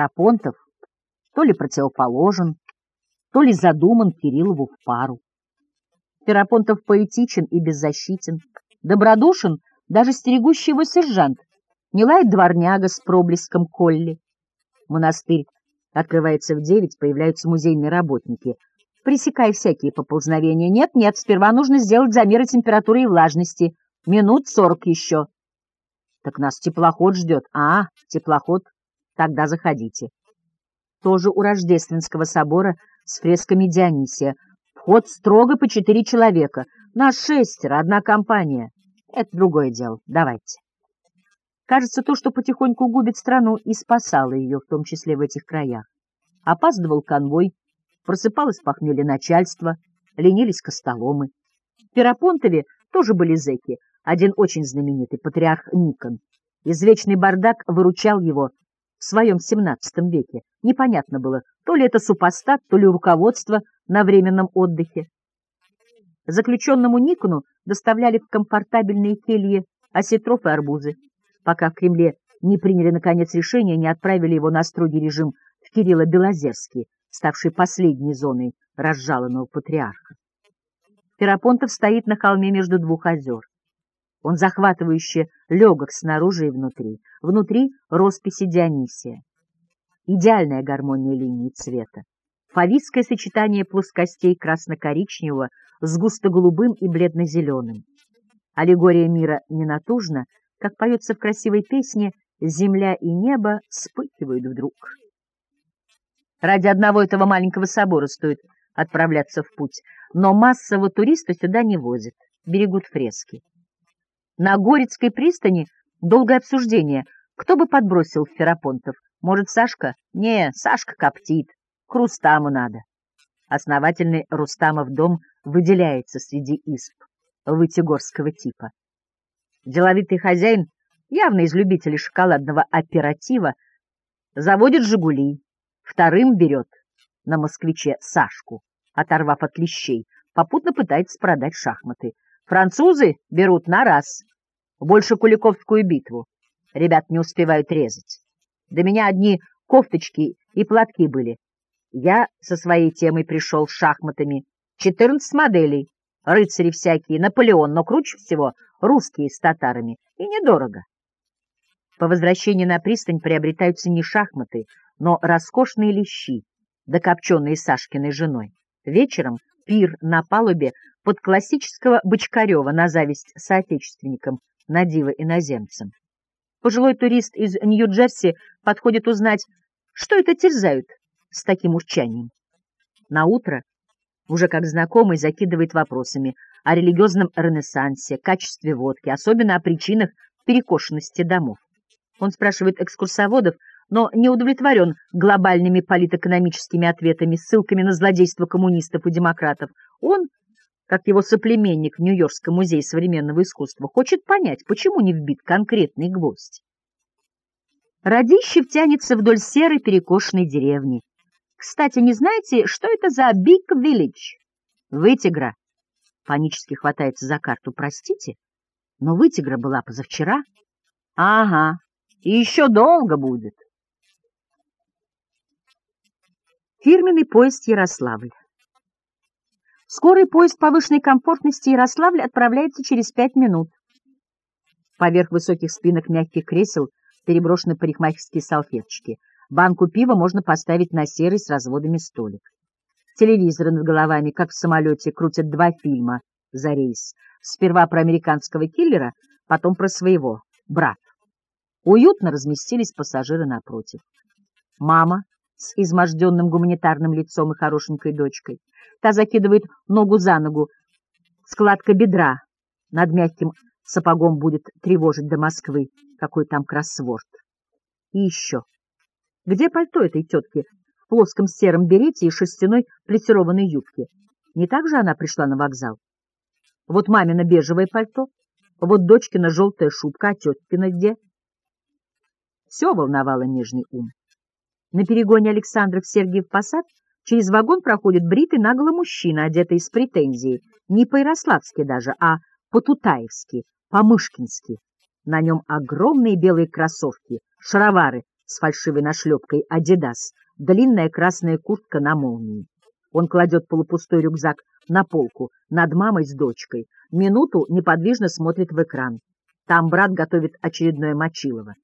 Ферапонтов то ли противоположен, то ли задуман Кириллову в пару. Ферапонтов поэтичен и беззащитен, добродушен даже стерегущий его сержант, не лает дворняга с проблеском Колли. Монастырь открывается в девять, появляются музейные работники. Пресекай всякие поползновения. Нет, нет, сперва нужно сделать замеры температуры и влажности. Минут сорок еще. Так нас теплоход ждет. А, теплоход. Тогда заходите. Тоже у Рождественского собора с фресками Дионисия. Вход строго по четыре человека. Нас шестеро, одна компания. Это другое дело. Давайте. Кажется, то, что потихоньку губит страну, и спасало ее, в том числе в этих краях. Опаздывал конвой, просыпалось похмелье начальства, ленились костоломы. В Перапонтове тоже были зэки, один очень знаменитый, патриарх Никон. Извечный бардак выручал его в своем XVII веке. Непонятно было, то ли это супостат, то ли руководство на временном отдыхе. Заключенному Никону доставляли в комфортабельные кельи осетров и арбузы пока в Кремле не приняли, наконец, решение, не отправили его на строгий режим в Кирилло-Белозерский, ставший последней зоной разжалованного патриарха. Ферапонтов стоит на холме между двух озер. Он захватывающе легок снаружи и внутри. Внутри росписи Дионисия. Идеальная гармония линий цвета. Фавистское сочетание плоскостей красно-коричневого с густо-голубым и бледно-зеленым. Аллегория мира не натужна, как поется в красивой песне, земля и небо вспыхивают вдруг. Ради одного этого маленького собора стоит отправляться в путь, но массово туристов сюда не возят, берегут фрески. На Горецкой пристани долгое обсуждение. Кто бы подбросил Ферапонтов? Может, Сашка? Не, Сашка коптит. К Рустаму надо. Основательный Рустамов дом выделяется среди исп вытегорского типа. Деловитый хозяин, явно из любителей шоколадного оператива, заводит «Жигули», вторым берет на «Москвиче» Сашку, оторвав от лещей, попутно пытается продать шахматы. Французы берут на раз, больше Куликовскую битву. Ребят не успевают резать. До меня одни кофточки и платки были. Я со своей темой пришел шахматами. Четырнадцать моделей, рыцари всякие, Наполеон, но круче всего русские с татарами, и недорого. По возвращении на пристань приобретаются не шахматы, но роскошные лещи, докопченные Сашкиной женой. Вечером пир на палубе под классического Бочкарева на зависть соотечественникам, на диво иноземцам. Пожилой турист из Нью-Джерси подходит узнать, что это терзают с таким урчанием. На утро уже как знакомый закидывает вопросами о религиозном ренессансе, качестве водки, особенно о причинах перекошенности домов. Он спрашивает экскурсоводов, но не удовлетворен глобальными политэкономическими ответами, ссылками на злодейство коммунистов и демократов. Он, как его соплеменник в Нью-Йоркском музее современного искусства, хочет понять, почему не вбит конкретный гвоздь. Радищев тянется вдоль серой перекошенной деревни. Кстати, не знаете, что это за Big Village? Вытигра. Панически хватается за карту. Простите, но Вытигра была позавчера. Ага, и еще долго будет. Фирменный поезд Ярославль. Скорый поезд повышенной комфортности Ярославль отправляется через пять минут. Поверх высоких спинок мягких кресел переброшены парикмахерские салфеточки — Банку пива можно поставить на серый с разводами столик. Телевизоры над головами, как в самолете, крутят два фильма за рейс. Сперва про американского киллера, потом про своего, брат. Уютно разместились пассажиры напротив. Мама с изможденным гуманитарным лицом и хорошенькой дочкой. Та закидывает ногу за ногу. Складка бедра над мягким сапогом будет тревожить до Москвы. Какой там кроссворд. И еще. Где пальто этой тетки в плоском сером берете и шерстяной плессированной юбке? Не так же она пришла на вокзал? Вот мамина бежевое пальто, вот дочкина желтая шубка, а теткина где? Все волновало нежный ум. На перегоне Александров Сергиев Посад через вагон проходит бритый нагло мужчина, одетый с претензией, не по-ярославски даже, а по-тутаевски, по-мышкински. На нем огромные белые кроссовки, шаровары с фальшивой нашлепкой «Адидас», длинная красная куртка на молнии. Он кладет полупустой рюкзак на полку над мамой с дочкой. Минуту неподвижно смотрит в экран. Там брат готовит очередное мочилово.